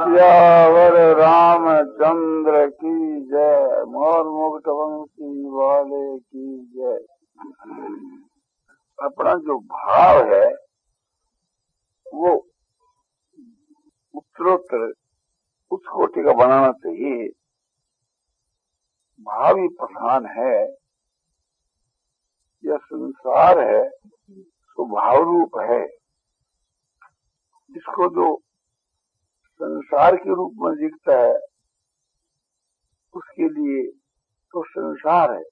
सियावर रामचंद्र की जय। मोर मुक्त वंशी वाले की जय। अपना जो भाव है, वो उत्तरोत्तर उस कोटि का बनाना चाहिए। भाव प्रधान है। यह संसार है स्वभाव रूप है। इसको जो संसार के रूप में दिखता है, उसके लिए तो संसार है।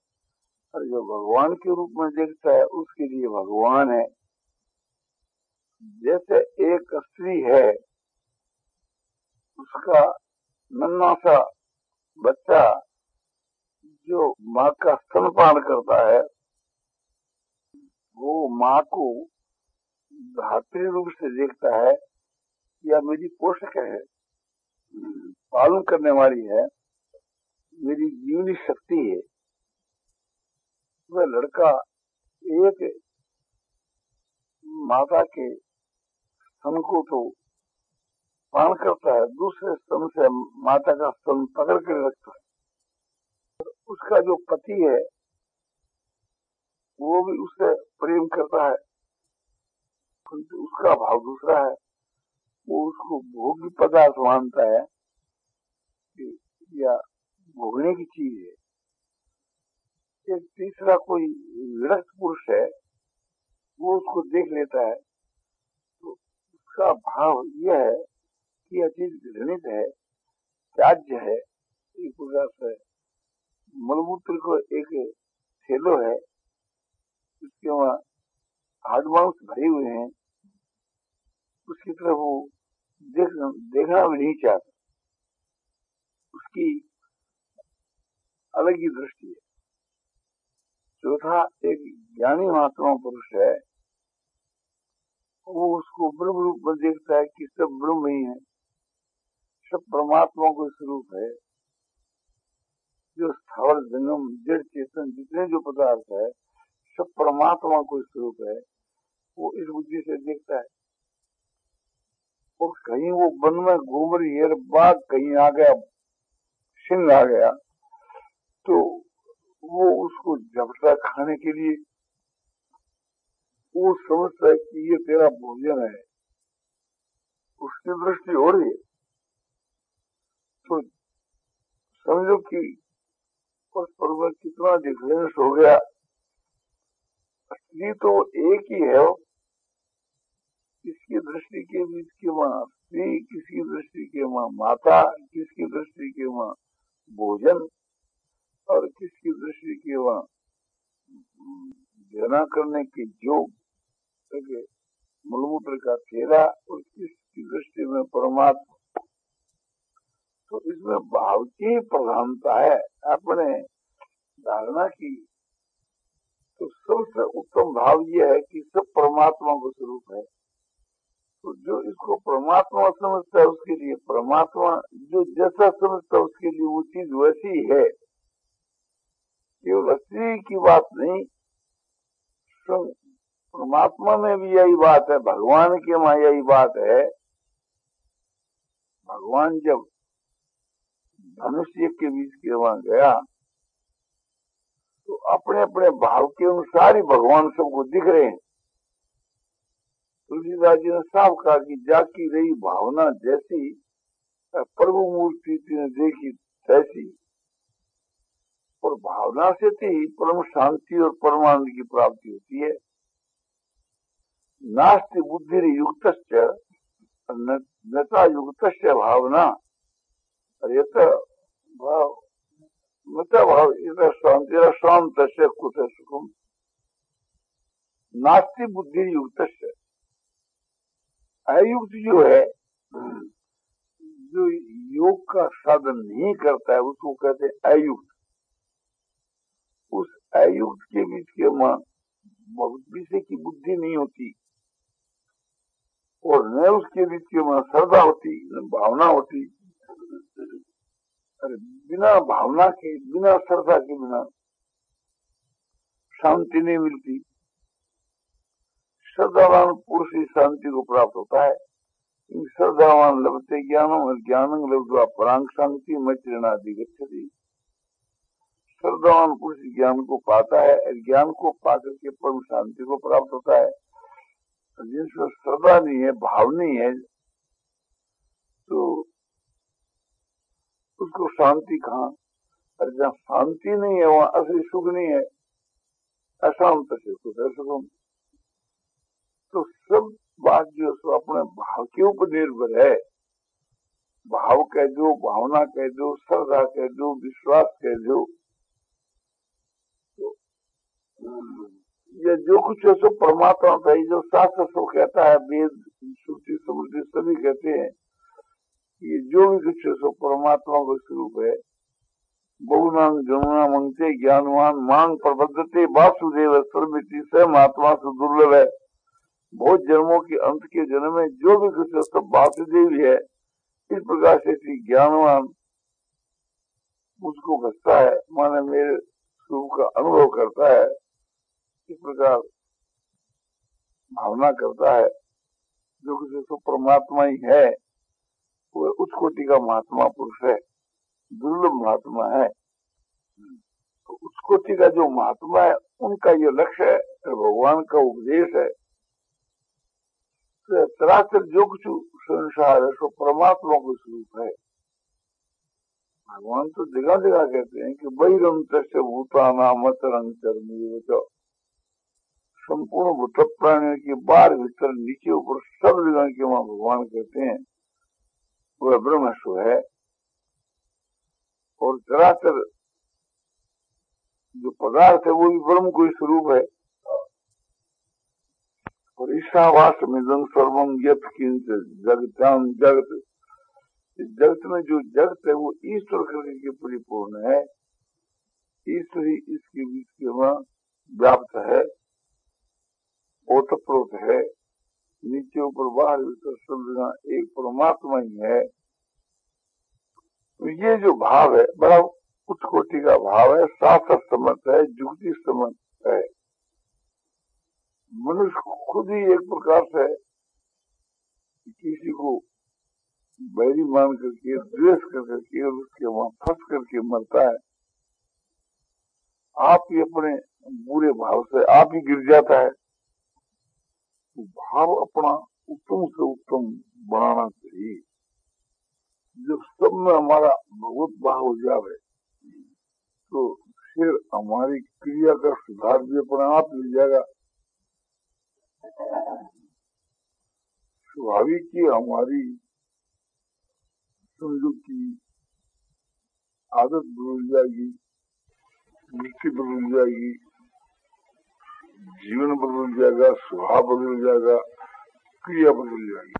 और जो भगवान के रूप में देखता है, उसके लिए भगवान है। जैसे एक स्त्री है, उसका नन्ना सा बच्चा जो माँ का स्तनपान करता है वो माँ को धात्री रूप से देखता है या मेरी पोषक है, पालन करने वाली है, मेरी जीवनी शक्ति है। वह लड़का एक माता के स्तन को तो पान करता है, दूसरे स्तन से माता का स्तन पकड़ कर रखता है। उसका जो पति है वो भी उससे प्रेम करता है उसका भाव दूसरा है। वो उसको भोग्य पदार्थ मानता है या भोगने की चीज़ है। एक तीसरा कोई विरक्त पुरुष है, वो उसको देख लेता है। तो उसका भाव यह है कि यह चीज़ घृणित है, त्याज्य है। एक प्रकार से मलमूत्र को एक थैलो है वहाँ हार्ड माउस भरे हुए हैं उसकी तरफ़ वो देख, देखना भी नहीं चाहता। उसकी अलग ही दृष्टि है। चौथा एक ज्ञानी महात्मा पुरुष है वो उसको ब्रह्म रूप में देखता है कि सब ब्रह्म ही है सब परमात्मा को स्वरूप है। जो स्थावर जंगम जड़ चेतन जितने जो पदार्थ है सब परमात्मा को स्वरूप है, वो इस बुद्धि से देखता है। और कहीं वो वन में घूम रही है बाघ कहीं आ गया, सिंह आ गया तो वो उसको झपटा खाने के लिए, वो समझता है कि ये तेरा भोजन है। उसकी दृष्टि हो रही है। तो समझो कि उस पर कितना डिफरेंस हो गया। असली तो एक ही है किसकी दृष्टि के बीच की माँ? स्त्री किसकी दृष्टि के माँ? माता किसकी दृष्टि के माँ? भोजन और किसकी दृष्टि के वहाँ जना करने के योग मूलमूत्र का चेहरा और किसकी दृष्टि में परमात्मा? तो इसमें भाव की प्रधानता है। अपने धारणा की तो सबसे उत्तम भाव यह है कि सब परमात्मा को स्वरूप है। तो जो इसको परमात्मा समझता है, उसके लिए परमात्मा जो जैसा समझता है, उसके लिए वो चीज़ वैसी है। केवल अस्त्री की बात नहीं परमात्मा में भी यही बात है, भगवान के वहाँ यही बात है। भगवान जब धनुष्य के बीच के वहाँ गया तो अपने अपने भाव के अनुसार ही भगवान सबको दिख रहे हैं। तुलसीदास जी ने साफ़ कहा कि जाकी रही भावना जैसी प्रभु मूर्ति ने देखी तैसी। और भावना से ही परम शांति और परमानंद की प्राप्ति होती है। नास्ति बुद्धि युक्त नता युक्त भावना। ये भाव मत भाव इधर शांति शांत से कुछ सुखम नास्ति बुद्धि युक्त अयुक्त जो है, जो योग का साधन नहीं करता है, उसको कहते अयुक्त। उस अयुक्त के बीच के माँ, बहुत विषय की बुद्धि नहीं होती। और न उसके बीच के माँ, श्रद्धा होती, न भावना होती। बिना भावना के, बिना श्रद्धा के बिना शांति नहीं मिलती। श्रद्धावान पुरुष ही शांति को प्राप्त होता है। श्रद्धावान लभते ज्ञानम ज्ञान लब्धवा परांग शांति मैत्रिनादि गच्छति। श्रद्धावान पुरुष ज्ञान को पाता है ज्ञान को पाकर के परम शांति को प्राप्त होता है। जिनसे श्रद्धा नहीं है, भाव नहीं है तो उसको शांति कहा। और जहाँ शांति नहीं है, वहाँ असली सुख नहीं है। अशांत से सुख है सुखम तो सब बात जो सो अपने भाव के ऊपर निर्भर है। भाव कह दो, भावना कह दो, श्रद्धा कह दो, विश्वास कह दो। तो ये जो कुछ है, सो परमात्मा ही जो शास्त्र सो कहता है, वेद, श्रुति समृद्धि सभी कहते हैं। ये जो भी कुछ है सो परमात्मा का स्वरूप है। बहुनांग जमुना मंगते, ज्ञानवान मांग प्रबद्धते, वासुदेव, सर्वमिति से महात्मा से दुर्लभ है। बहुत जन्मों के अंत के जन्म में जो भी कुछ सब वासुदेव है इस प्रकार से ज्ञानवान मुझको घसता है, माने मेरे स्वरूप का अनुभव करता है। इस प्रकार भावना करता है। जो कुछ परमात्मा ही है। वो उस कोटि का महात्मा पुरुष है, दुर्लभ महात्मा है। तो उस कोटि का जो महात्मा है, उनका ये लक्ष्य है तो भगवान का उपदेश है। चराचर जो कुछ संसार है, सो परमात्मा को स्वरूप है। भगवान तो जगह जगह कहते हैं कि बहिरम तस्य भूताना मत रंग चरमी संपूर्ण भूत प्राणियों के बाहर भीतर नीचे ऊपर सब जगह के वहाँ भगवान कहते हैं। वह ब्रह्मस्व है और चराचर जो पदार्थ है, वो भी ब्रह्म कोई स्वरूप है। और ईशावास में जंग सर्वम यथ किंच जगतान जगत। इस जगत में जो जगत है, वो ईश्वर करके के परिपूर्ण है। ईश्वर ही इसके बीच के वहाँ व्याप्त है, ओतप्रोत है। नीचे ऊपर बाहर भीतर सब जगह एक परमात्मा ही है। तो ये जो भाव है, बड़ा उच्च कोटि का भाव है शास्त्र समर्थ है, जुगति समर्थ है। मनुष्य खुद ही एक प्रकार से किसी को बैरी मान करके, द्वेष कर करके और उसके वहाँ फंस करके मरता है। आप ही अपने बुरे भाव से आप ही गिर जाता है। तो भाव अपना उत्तम से उत्तम बनाना चाहिए। जब सब में हमारा भगवत भाव हो जावे तो फिर हमारी क्रिया का सुधार भी अपने आप मिल जाएगा। स्वाभाविक की हमारी समझो की आदत बदल जाएगी दृष्टि बदल जाएगी जीवन बदल जाएगा, स्वभाव बदल जाएगा, क्रिया बदल जाएगी।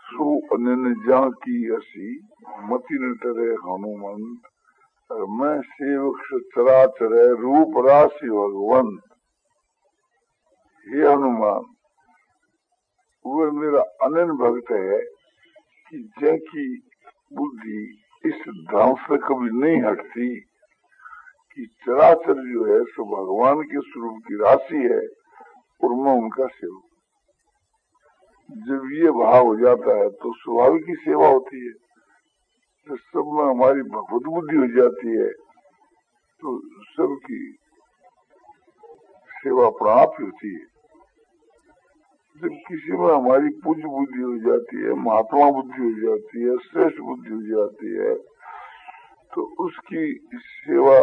सो अन्य जा की असी मति न टरे हनुमंत मैं सेवक चराचर रूप राशि भगवंत। हे हनुमान, वह मेरा अनन भक्त है कि जैकी बुद्धि इस धाम से कभी नहीं हटती। कि चराचर जो है, सो भगवान के स्वरूप की राशि है, और मैं उनका सेवक जब ये भाव हो जाता है तो स्वाभाविक की सेवा होती है। तो सब में हमारी भगवत बुद्धि हो जाती है तो सबकी सेवा प्राप्त होती है। जब किसी में हमारी पूज्य बुद्धि हो जाती है, महात्मा बुद्धि हो जाती है, श्रेष्ठ बुद्धि हो जाती है तो उसकी सेवा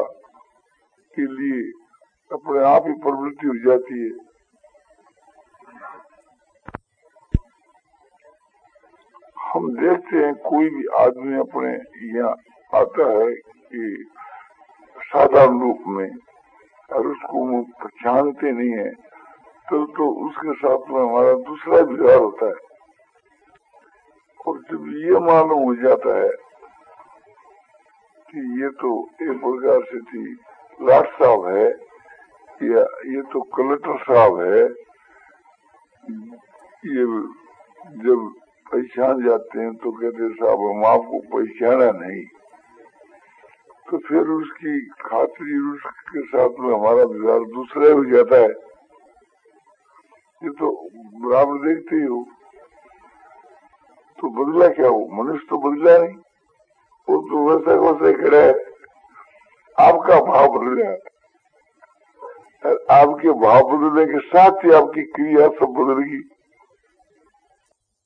के लिए अपने आप ही प्रवृत्ति हो जाती है। हम देखते हैं कोई भी आदमी अपने यहाँ आता है कि साधारण रूप में और उसको पहचानते नहीं है तो तो उसके साथ में हमारा दूसरा व्यवहार होता है। और जब ये मालूम हो जाता है कि ये तो एक प्रकार से थी लाट साहब है, या, ये तो कलेक्टर साहब है, ये जब पहचान जाते हैं तो कहते साहब, हम आपको पहचाना नहीं। तो फिर उसकी खातरी उसके साथ में हमारा व्यवहार दूसरा हो जाता है। ये तो बराबर देखते ही हो। तो बदला क्या हो? मनुष्य तो बदला नहीं। वो तो वैसा वैसे खड़ा है। आपका भाव बदल गया। आपके भाव बदलने के साथ ही आपकी क्रिया सब बदलेगी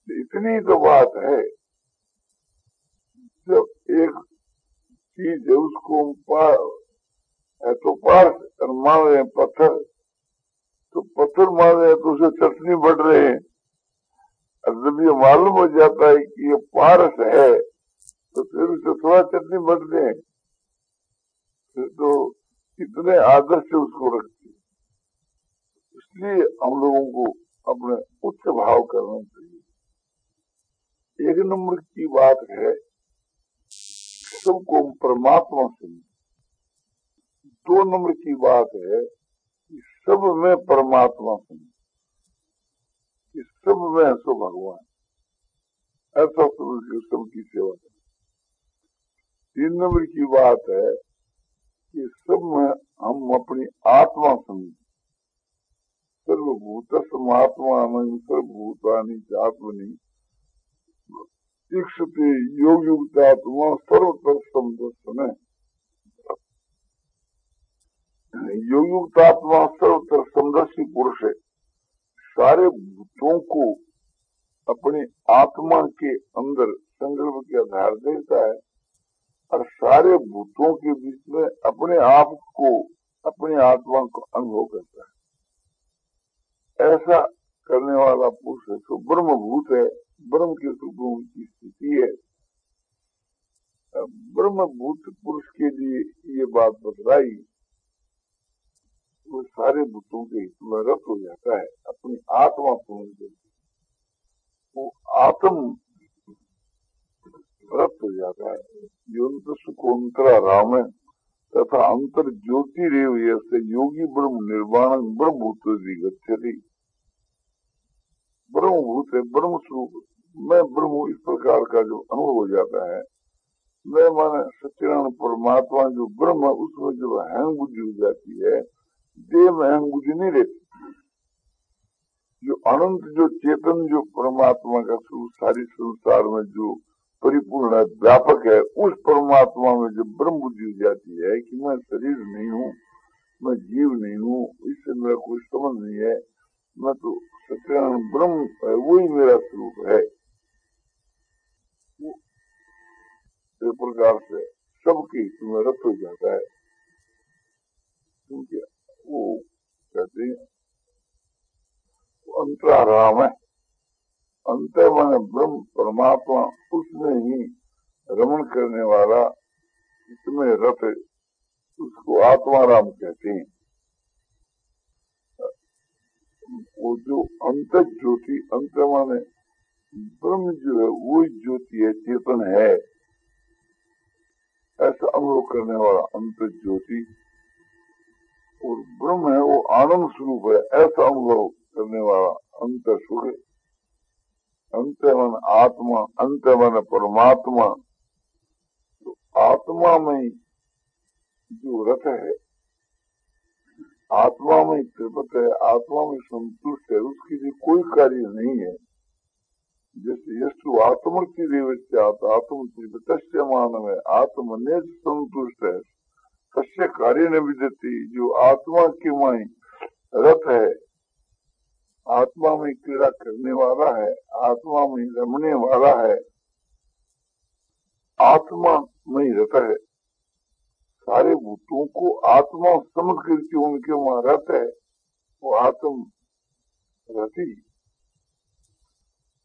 इतनी तो बात है। जब एक चीज़ है, उसको पार है तो पार मान रहे पत्थर। तो पत्थर मान रहे तो उसे चटनी बढ़ रहे हैं। और जब ये मालूम हो जाता है कि ये पारस है तो फिर उसे थोड़ा चटनी बढ़ते हैं। फिर तो इतने आदर से उसको रखते इसलिए हम लोगों को अपने उच्च भाव करना चाहिए। एक नंबर की बात है, सबको हम परमात्मा समझ दो नंबर की बात है कि सब में परमात्मा समझ सब में सो भगवान ऐसा समझ के सबकी सेवा करें। तीन नंबर की बात है कि सब में हम अपनी आत्मा समझ। सर्वभूत समात्मा सर्वभूतानी आत्मनि दीक्षते योग युक्तात्मा सर्वतर समदर्शन योग युक्तात्मा सर्वतर समदर्शी पुरुष। है सारे भूतों को अपनी आत्मा के अंदर संकल्प के आधार देता है। और सारे भूतों के बीच में अपने आप को, अपनी आत्मा को अनुभव करता है। ऐसा करने वाला पुरुष है तो ब्रह्म भूत है, ब्रह्म के स्वरूपों की स्थिति है। ब्रह्म भूत पुरुष के लिए ये बात बतलाई, वो सारे भूतों के हित में रत हो जाता है, अपनी आत्मा समझ वो आत्म रत हो जाता है। योन्त सुकोन्तरा राम तथा अंतर ज्योति रेव ऐसे योगी ब्रह्म निर्वाण ब्रह्म भूत गच्छति। ब्रह्म भूत है ब्रह्म स्वरूप मैं ब्रह्म इस प्रकार का जो अनुभव हो जाता है, मैं माने सत्यनारायण परमात्मा जो ब्रह्म उसमें जो अहम बुद्धि हो जाती है देह में अहम बुद्धि नहीं रहती। जो अनंत, जो चेतन, जो परमात्मा का स्वरूप सारी संसार में जो परिपूर्ण है व्यापक है, उस परमात्मा में जब ब्रह्म बुद्धि जाती है कि मैं शरीर नहीं हूँ, मैं जीव नहीं हूँ, इससे मेरा कोई समझ नहीं है, मैं तो सत्यान ब्रह्म है, वही मेरा स्वरूप है। एक प्रकार से सबके हित में रथ हो जाता है। क्योंकि वो कहते हैं अंतराराम है। अंत मन ब्रह्म परमात्मा उसमें ही रमन करने वाला इसमें रथ उसको आत्माराम कहते हैं। वो जो अंत ज्योति अंत माने ब्रह्म जो है वो ज्योति है, चेतन है। ऐसा अनुभव करने वाला अंत ज्योति और ब्रह्म है, वो आनंद स्वरूप है, ऐसा अनुभव करने वाला अंत सुख अंत मन आत्मा अंत मन परमात्मा। तो आत्मा में जो रथ है, आत्मा में त्रिपत है, आत्मा में संतुष्ट है, उसके लिए कोई कार्य नहीं है। जैसे यशु आत्मर्थी देवत्यात आत्म त्रिपत मानव है आत्मने संतुष्ट है। सस्य कार्य न विदती, जो आत्मा की माई रथ है आत्मा में क्रीड़ा करने वाला है, आत्मा में रमने वाला है, आत्मा में रहता है। सारे भूतों को आत्मा समझ करके उनके वहाँ रहता है, वो आत्म रहती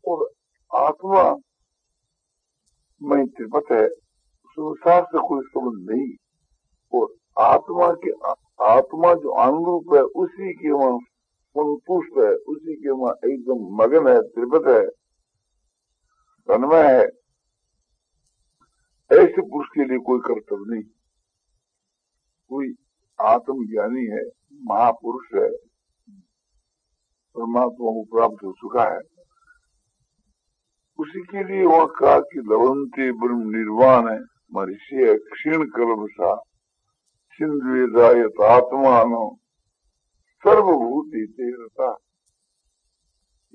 और आत्मा में त्रिपत है, संसार से कोई समझ नहीं। और आत्मा के आत्मा जो अनुरूप है, उसी के वहाँ संतुष्ट है उसी के वहाँ एकदम मगन है त्रिपत है, तन्मय है। ऐसे पुरुष के लिए कोई कर्तव्य नहीं। कोई आत्मज्ञानी है, महापुरुष है, परमात्मा को प्राप्त हो चुका है। उसी के लिए वहाँ कहा कि लवंते ब्रह्म निर्वाण है, महर्षि क्षीण कलम सा, सिंधु आत्मा सर्वभूत रहता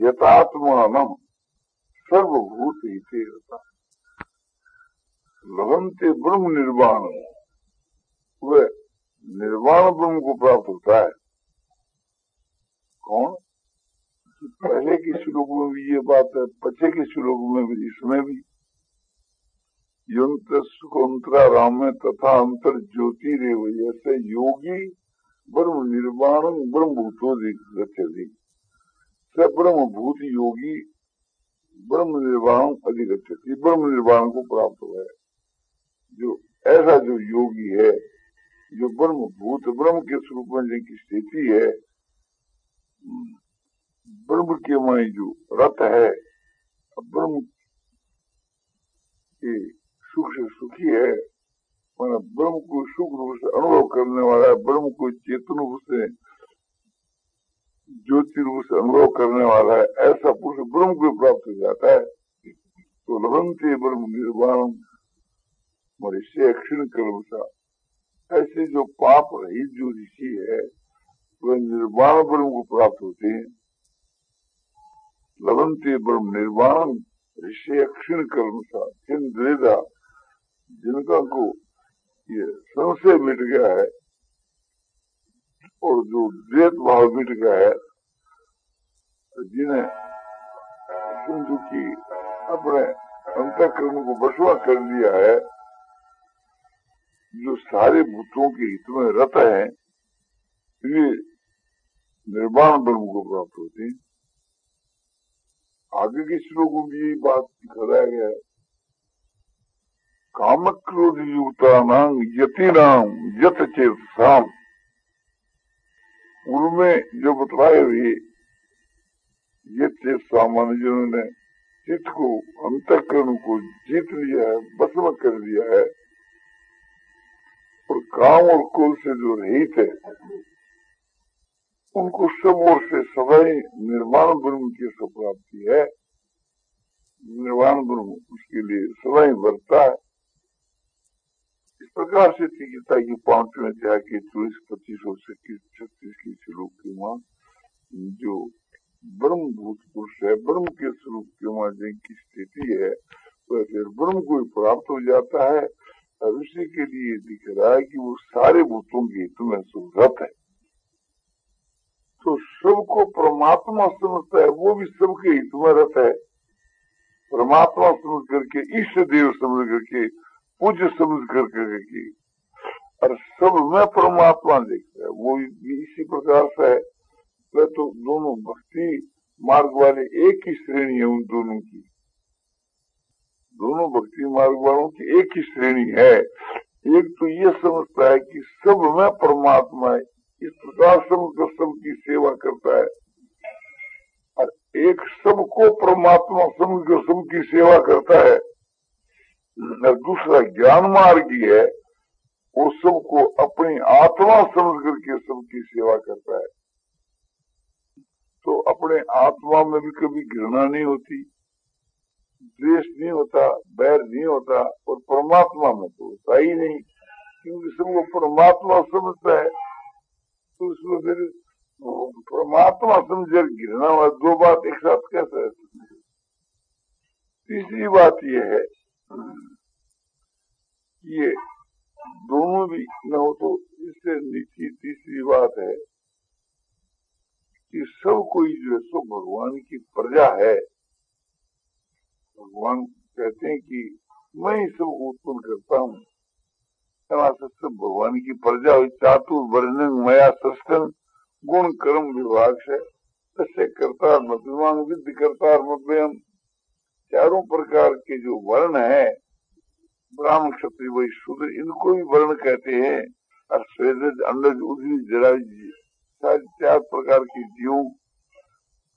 यथात्मान सर्वभूत हिते रहता लवंते ब्रह्म निर्वाण वह निर्वाण ब्रह्म को प्राप्त होता है। कौन? पहले के श्लोक में भी ये बात है पचे के श्लोक में भी, इसमें भी। युंत सुखंतरा राम तथा अंतर ज्योति रे ऐसे योगी ब्रह्म निर्वाण ब्रह्म भूतो स ब्रह्म भूत योगी ब्रह्म निर्वाण अधिगछति ब्रह्म निर्वाण को प्राप्त हुआ है। जो ऐसा जो योगी है, जो ब्रह्म भूत ब्रह्म के स्वरूप में जिनकी स्थिति है, ब्रह्म के मई जो रथ है, ब्रह्म सुख से सुखी है मैंने ब्रह्म को सुख रूप से अनुभव करने वाला है ब्रह्म को चेतन रूप से ज्योति रूप से अनुभव करने वाला है ऐसा पुरुष ब्रह्म को प्राप्त हो जाता है तो लभंते ब्रह्म निर्वाण मनुष्य क्षण कलमसा ऐसे जो पाप रही जो ऋषि है वह निर्वाण ब्रह्म को प्राप्त होते हैं लवंते ब्रह्म निर्वाण ऋषि क्षीण कर्म सा जिन द्वेदा जिनका को ये संशय मिट गया है। और जो द्वेत भाव मिट गया है, जिन्हें सिंधु की अपने अंतकरण को बसवा कर दिया है, जो सारे भूतों के हित में रत है वे निर्माण ब्रह्म को प्राप्त होते हैं। आगे के श्लोकों में यही बात दिखाया गया है। काम क्रोध नाम यति नाम यत चेत शाम उनमें जो बतलाए हुए ये चेत सामान्य जिन्होंने चित्त को, अंतकरण को जीत लिया है बस कर दिया है, और काम और कुल से जो रहित है, उनको सब ओर से सदाई निर्माण ब्रह्म की प्राप्ति है। निर्वाण ब्रह्म उसके लिए सदाई बढ़ता है। इस प्रकार से गीता की पाँचवें अध्याय के चौबीस, पच्चीस और छत्तीस छत्तीस की श्लोक के वहाँ जो ब्रह्म भूत पुरुष है, ब्रह्म के स्वरूप के वहाँ जिनकी स्थिति है, वह फिर ब्रह्म को प्राप्त हो जाता है। भविष्य के लिए दिख रहा है कि वो सारे भूतों के हित में सुरत है। तो सबको परमात्मा समझता है, वो भी सबके हित में रत है। परमात्मा समझ करके इष्ट देव समझ करके पूज्य समझ कर करके और सब में परमात्मा देखता है वो भी इसी प्रकार से है वह तो दोनों भक्ति मार्ग वाले एक ही श्रेणी है उन दोनों की दोनों भक्ति मार्ग वालों की एक ही श्रेणी है एक तो ये समझता है कि सब में परमात्मा है इस प्रकार समझकर सबकी सेवा करता है और एक सबको परमात्मा समझकर सबकी सेवा करता है दूसरा ज्ञान मार्ग ही वो सबको अपनी आत्मा समझ करके सबकी सेवा करता है। तो अपने आत्मा में भी कभी घृणा नहीं होती, द्वेष नहीं होता, बैर नहीं होता, और परमात्मा में तो होता ही नहीं। क्योंकि सबको परमात्मा समझता है तो उसमें फिर परमात्मा समझे हुआ दो बात एक साथ कैसे तीसरी बात यह है ये दोनों भी न हो तो इससे नीचे तीसरी बात है कि सब कोई जो है सो भगवान की प्रजा है। भगवान कहते हैं कि मैं ही सब उत्पन्न करता हूँ। सब भगवान की प्रजा हुई चातु वर्णन मया, सस्तन, गुण, कर्म, विभाग से तस्य करता मध्यमान विद्य करता मध्यम चारों प्रकार के जो वर्ण है, ब्राह्मण, क्षत्रिय वही शूद्र, इनको भी वर्ण कहते हैं। और स्वेद अंडज उदरी जरा चार प्रकार के जीवों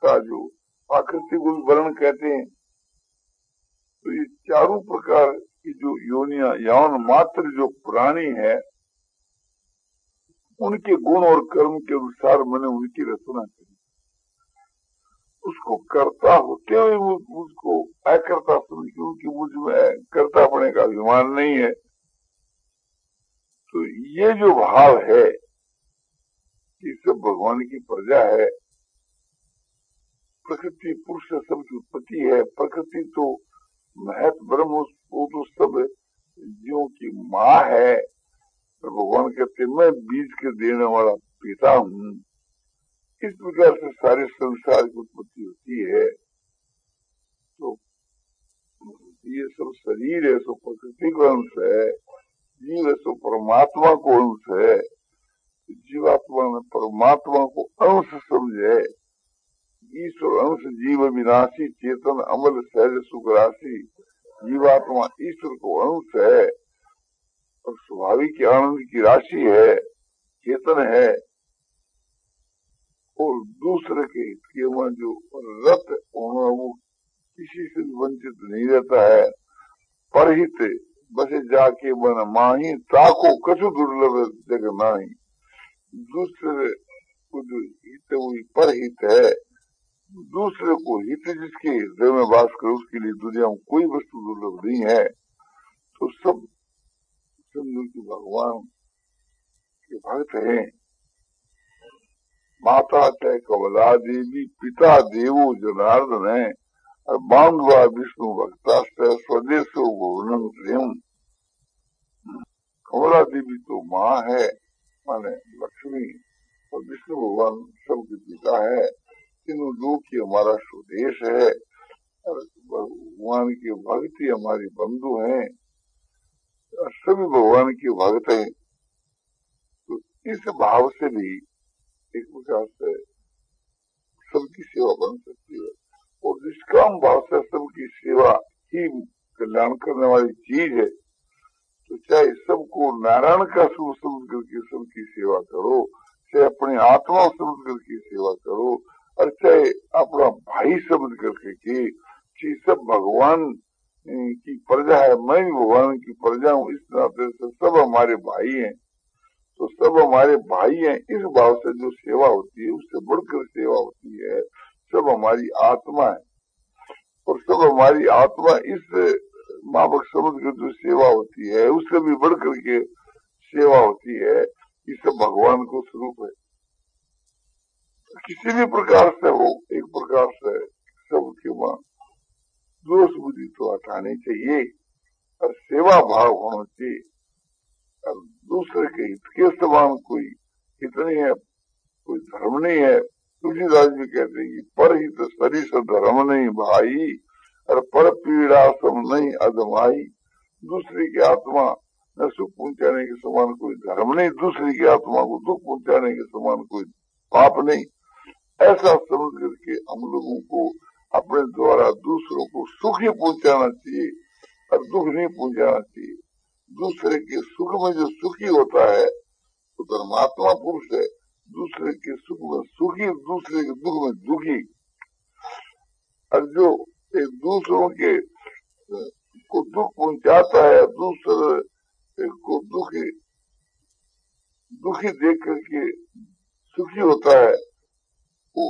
का जो आकृति प्राकृतिक वर्ण कहते हैं। तो ये चारों प्रकार की जो योनिया, यौन मात्र जो प्राणी है, उनके गुण और कर्म के अनुसार मैंने उनकी रचना करी उसको करता होते हुए मुझको अकर्ता समझ क्योंकि में करता पड़ने का अभिमान नहीं है। तो ये जो भाव है कि सब भगवान की प्रजा है, प्रकृति पुरुष से सबकी उत्पत्ति है। प्रकृति तो महत ब्रह्म वो तो सब जीवों की माँ है। तो भगवान कहते मैं बीज के देने वाला पिता हूँ। इस प्रकार से सारे संसार की उत्पत्ति होती है तो ये सब शरीर है, सो प्रकृति का अंश है, जीव है, सो परमात्मा को अंश है। जीवात्मा ने परमात्मा को अंश समझे। ईश्वर अंश, जीव विनाशी, चेतन अमल सहज सुख, राशि, जीवात्मा ईश्वर को अंश है। और स्वाभाविक आनंद की राशि है, चेतन है। और दूसरे के हित के जो रथ होना वो किसी से वंचित नहीं रहता है। परहित बसे जाके बन माही ताको कछु दुर्लभ जगह नाही। दूसरे को जो हित हुई परहित है, दूसरे को हित जिसके हृदय में वास करे उसके लिए दुनिया में कोई वस्तु दुर्लभ नहीं है। तो सब समझो भगवान के भक्त हैं। माता चाहे कमला देवी पिता देवो जनार्दन है, और बांधवा विष्णु भक्ता स्वदेश वर्णन प्रेम कमला देवी तो माँ है, माने लक्ष्मी, और विष्णु भगवान सबके पिता है। तीनों लोग की हमारा स्वदेश है, और भगवान की भक्ति हमारी बंधु हैं सभी भगवान की भक्त हैं। तो इस भाव से भी एक प्रकार से सबकी सेवा बन सकती है। और निष्काम भाव से सबकी सेवा ही कल्याण करने वाली चीज़ है तो चाहे सबको नारायण का सुख समझ करके सबकी सेवा करो, चाहे अपनी आत्मा समझ करके सेवा करो, और चाहे अपना भाई समझ करके कि सब भगवान की प्रजा है, मैं भी भगवान की प्रजा हूँ, इस नाते से सब हमारे भाई हैं। तो सब हमारे भाई हैं, इस भाव से जो सेवा होती है, उससे बढ़कर सेवा होती है, सब हमारी आत्मा है। और सब हमारी आत्मा इस मावक समझ कर जो सेवा होती है, उससे भी बढ़कर के सेवा होती है, ये सब भगवान को स्वरूप है। किसी भी प्रकार से हो, एक प्रकार से सबके वहाँ दोष बुद्धि तो हटानी चाहिए, और सेवा भाव होना चाहिए। दूसरे के हित के समान कोई हित नहीं है, कोई धर्म नहीं है। तुलसीदास भी कहते हैं कि पर हित शरीर धर्म नहीं भाई, और पर पीड़ा सम नहीं अदमाई दूसरे की आत्मा न सुख पहुँचाने के समान कोई धर्म नहीं, दूसरी की आत्मा को दुख पहुँचाने के समान कोई पाप नहीं। ऐसा समझ करके हम लोगों को अपने द्वारा दूसरों को सुख ही पहुंचाना चाहिए, और दुख नहीं पहुंचाना चाहिए। दूसरे के सुख में जो सुखी होता है तो परमात्मा पुरुष है, दूसरे के सुख में सुखी, दूसरे के दुख में दुखी। और जो एक दूसरों के को दुख पहुंचाता है, दूसरे को दुखी दुखी देख करके सुखी होता है, वो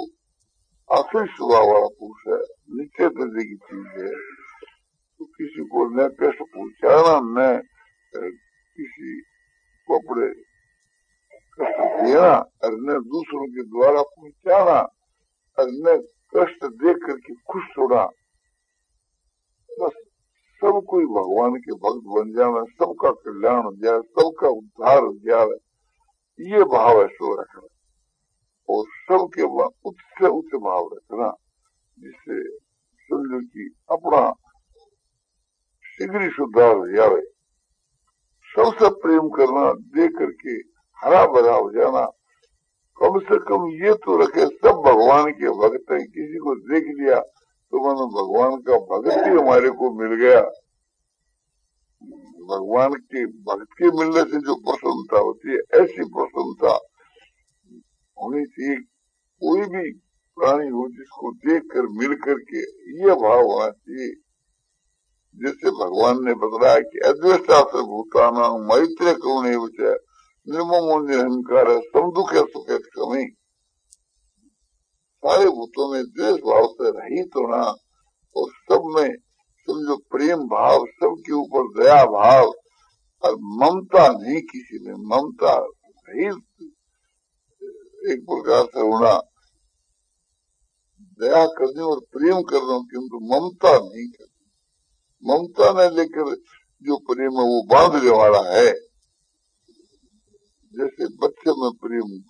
आखिरी स्वभाव वाला पुरुष है नीचे दर्जे की चीज़ है। तो किसी को न कष्ट पहुंचाना, न किसी कपड़े देना और न दूसरों के द्वारा पहुंचाना और न कष्ट देख करके खुश होना बस सब कोई भगवान के भक्त बन जाना सबका कल्याण हो जाए सबका उद्धार हो जाए ये भाव है सो रखना और सबके उच्च से उच्च भाव रखना जिससे समझो की अपना शीघ्र ही सुधार हो जाए सबसे प्रेम करना, दे करके हरा भरा हो जाना। कम से कम ये तो रखे, सब भगवान के भक्त हैं। किसी को देख लिया तो मैंने भगवान का भक्त ही हमारे को मिल गया। भगवान के भक्त के मिलने से जो प्रसन्नता होती है, ऐसी प्रसन्नता होनी चाहिए। कोई भी प्राणी हो, जिसको देख कर, मिल करके ये भाव होना चाहिए। जैसे भगवान ने बताया कि अद्वेष्टा से भूताना मैत्र करुण विचय निर्ममो निरहंकार है सम दुख सुख कमी सारे भूतों में द्वेष भाव से रहित होना और सब में समझो प्रेम भाव, सबके ऊपर दया भाव और ममता नहीं किसी में, ममता रहित एक प्रकार से होना। दया करने और प्रेम कर रहा हूँ किंतु ममता नहीं कर ममता ने लेकर जो प्रेम है, वो बांधने वाला है। जैसे बच्चे में प्रेम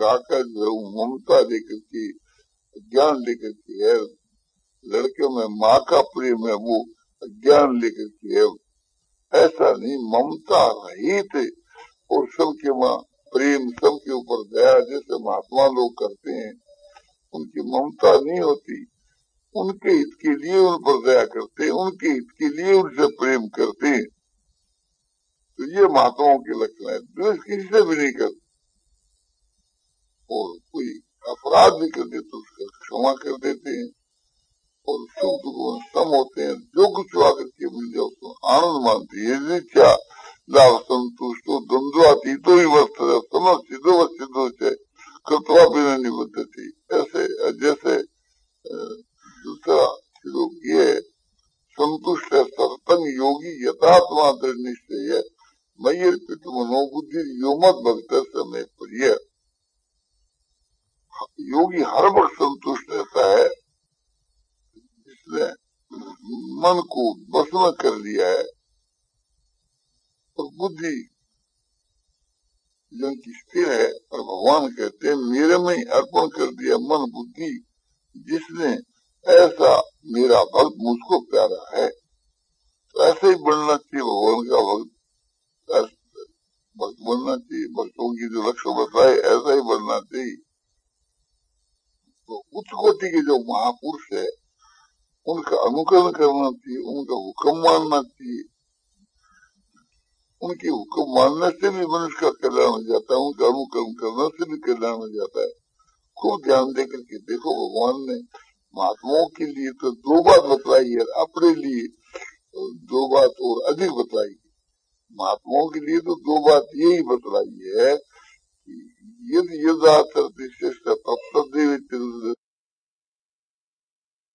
गाकर जो ममता लेकर के, ज्ञान लेकर के है। लड़के में माँ का प्रेम है, वो ज्ञान लेकर के है। ऐसा नहीं, ममता रहित और सबके माँ प्रेम, सबके ऊपर दया जैसे महात्मा लोग करते हैं, उनकी ममता नहीं होती। उनके हित के लिए उन पर दया करते उनके हित के लिए उनसे प्रेम करते तो ये महात्माओं के लक्षण है। द्वेष किसी से भी नहीं करते। और कोई अपराध भी कर दे तो उसका क्षमा कर देते हैं, और सुख दुख सम होते हैं। जो कुछ आकर के मिल जाए उसको आनंद मानते हैं। क्या लाभ संतुष्ट, द्वंद्वाती तो ही समझ सिद्धो से कृतवा बिना थी ऐसे, जैसे दूसरा श्लोक ये संतुष्ट है, सर्तन योगी यथात्मा दृढ़ निश्चय है। मई अर्पित मनोबुद्धि योमत भक्त समय प्रिय योगी हर वक्त संतुष्ट रहता है। जिसने मन को बस में कर लिया है और बुद्धि जिनकी स्थिर है और भगवान कहते हैं, मेरे में अर्पण कर दिया मन बुद्धि जिसने ऐसा मेरा भक्त मुझको प्यारा है। तो ऐसे ही बनना चाहिए भगवान का भक्त। भक्त बनना चाहिए, भक्तों की जो लक्ष्य बताए, ऐसा ही बनना चाहिए। तो उच्च कोटि के जो महापुरुष है, उनका अनुकरण करना चाहिए, उनका हुक्म मानना चाहिए। उनके हुक्म मानने से भी मनुष्य का कल्याण हो जाता है, उनका अनुकरण करने से भी कल्याण हो जाता है। खूब ध्यान दे करके देखो भगवान ने महात्माओं के लिए तो दो बात बतलाई है, अपने लिए तो दो बात और अधिक बताई महात्माओं के लिए तो दो बात यही बतलाई है यदि यदा तब तदेव